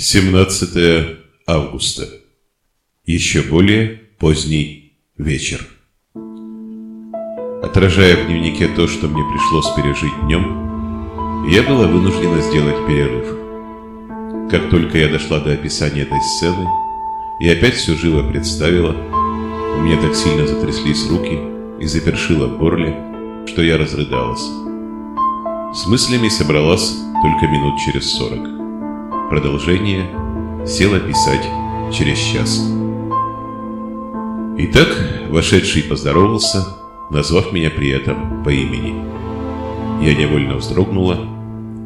17 августа. Еще более поздний вечер. Отражая в дневнике то, что мне пришлось пережить днем, я была вынуждена сделать перерыв. Как только я дошла до описания этой сцены, и опять все живо представила, у меня так сильно затряслись руки и запершило в горле, что я разрыдалась. С мыслями собралась только минут через сорок. Продолжение села писать через час. Итак, вошедший поздоровался, назвав меня при этом по имени. Я невольно вздрогнула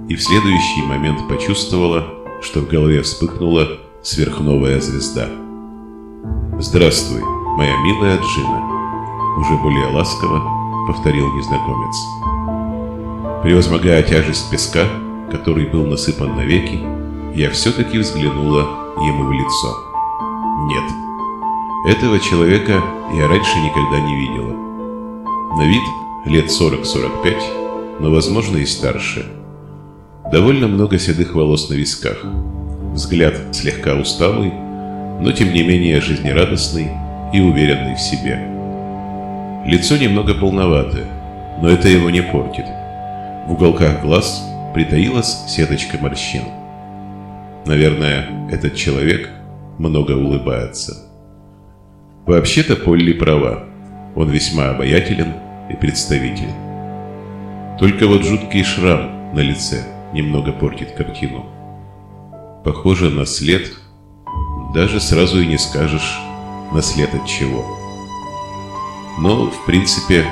и в следующий момент почувствовала, что в голове вспыхнула сверхновая звезда. «Здравствуй, моя милая Джина», уже более ласково повторил незнакомец. Превозмогая тяжесть песка, который был насыпан навеки, я все-таки взглянула ему в лицо. Нет, этого человека я раньше никогда не видела. На вид лет 40-45, но, возможно, и старше. Довольно много седых волос на висках. Взгляд слегка усталый, но тем не менее жизнерадостный и уверенный в себе. Лицо немного полноватое, но это его не портит. В уголках глаз притаилась сеточка морщин. Наверное, этот человек много улыбается. Вообще-то Полли права. Он весьма обаятелен и представителен. Только вот жуткий шрам на лице немного портит картину. Похоже на след, даже сразу и не скажешь, на след от чего. Но, в принципе,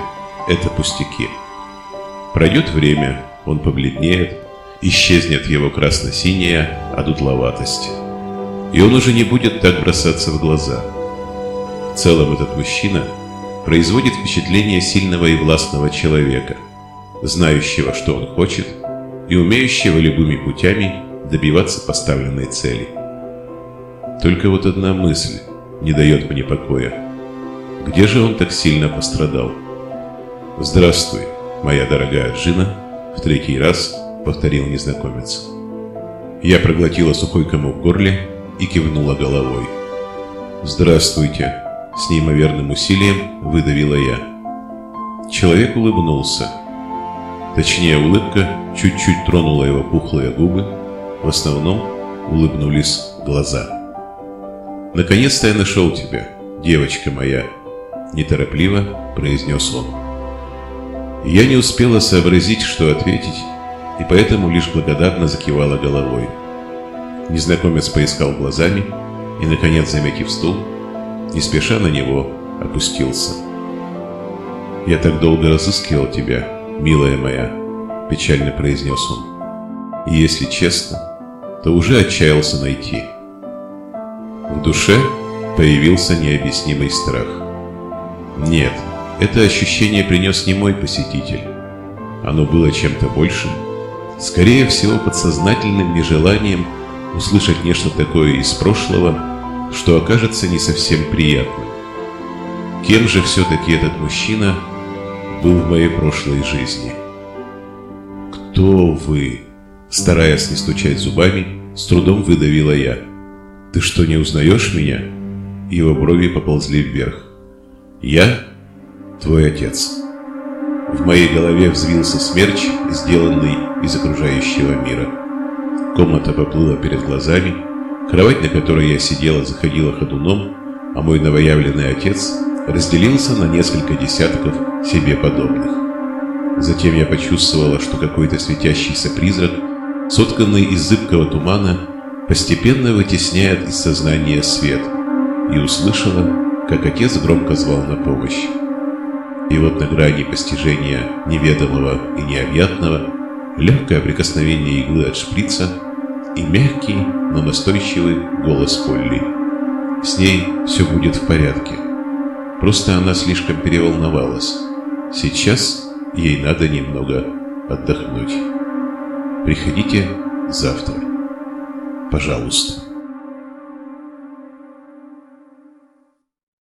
это пустяки. Пройдет время, он побледнеет, исчезнет его красно-синяя одутловатость. И он уже не будет так бросаться в глаза. В целом этот мужчина производит впечатление сильного и властного человека, знающего, что он хочет, и умеющего любыми путями добиваться поставленной цели. Только вот одна мысль не дает мне покоя. Где же он так сильно пострадал? Здравствуй, моя дорогая Джина, в третий раз — повторил незнакомец. Я проглотила сухой комок в горле и кивнула головой. «Здравствуйте!» — с неимоверным усилием выдавила я. Человек улыбнулся. Точнее, улыбка чуть-чуть тронула его пухлые губы, в основном улыбнулись глаза. «Наконец-то я нашел тебя, девочка моя!» — неторопливо произнес он. Я не успела сообразить, что ответить, и поэтому лишь благодарно закивала головой. Незнакомец поискал глазами и, наконец, заметив стул, не спеша на него опустился. «Я так долго разыскивал тебя, милая моя», — печально произнес он. «И если честно, то уже отчаялся найти». В душе появился необъяснимый страх. Нет, это ощущение принес не мой посетитель. Оно было чем-то большим, скорее всего подсознательным нежеланием услышать нечто такое из прошлого, что окажется не совсем приятным. Кем же все-таки этот мужчина был в моей прошлой жизни? «Кто вы?» Стараясь не стучать зубами, с трудом выдавила я. «Ты что, не узнаешь меня?» Его брови поползли вверх. «Я твой отец». В моей голове взвился смерч, сделанный из окружающего мира. Комната поплыла перед глазами, кровать, на которой я сидела, заходила ходуном, а мой новоявленный отец разделился на несколько десятков себе подобных. Затем я почувствовала, что какой-то светящийся призрак, сотканный из зыбкого тумана, постепенно вытесняет из сознания свет, и услышала, как отец громко звал на помощь. И вот на грани постижения неведомого и необъятного легкое прикосновение иглы от шприца и мягкий, но настойчивый голос Полли. С ней все будет в порядке. Просто она слишком переволновалась. Сейчас ей надо немного отдохнуть. Приходите завтра. Пожалуйста.